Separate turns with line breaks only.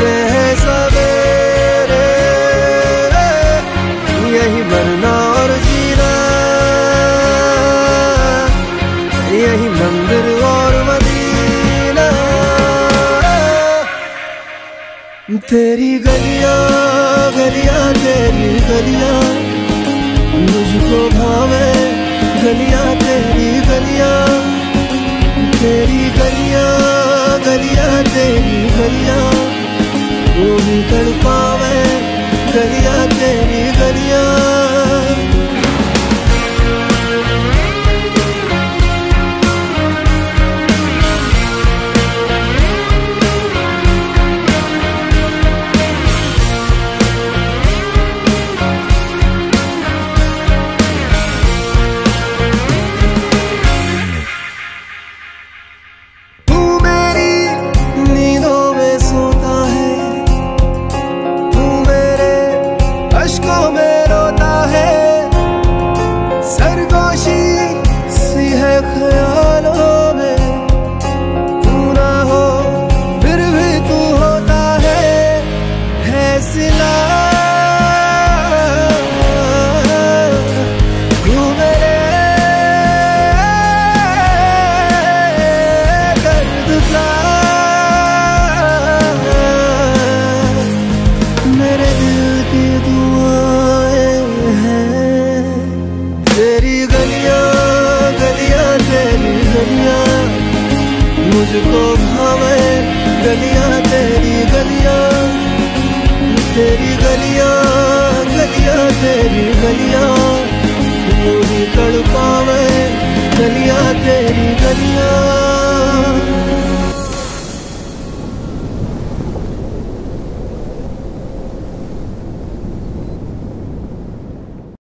उठते हैं सवेरे। यही मरना और जीना। यही मंदिर और मदीना। तेरी गलियाँ गलियाँ, तेरी गलियाँ। मुझको भावे गलियाँ, तेरी गलियाँ। तेरी गलियाँ गलियाँ, तेरी गलियाँ। वो भी तड़पावे गलिया तेरी गलियाँ। मुझको भावे गलियाँ तेरी गलियाँ तेरी गलियाँ गलियाँ तेरी गलियाँ। पूरी तड़पावे गलियाँ तेरी गलियाँ।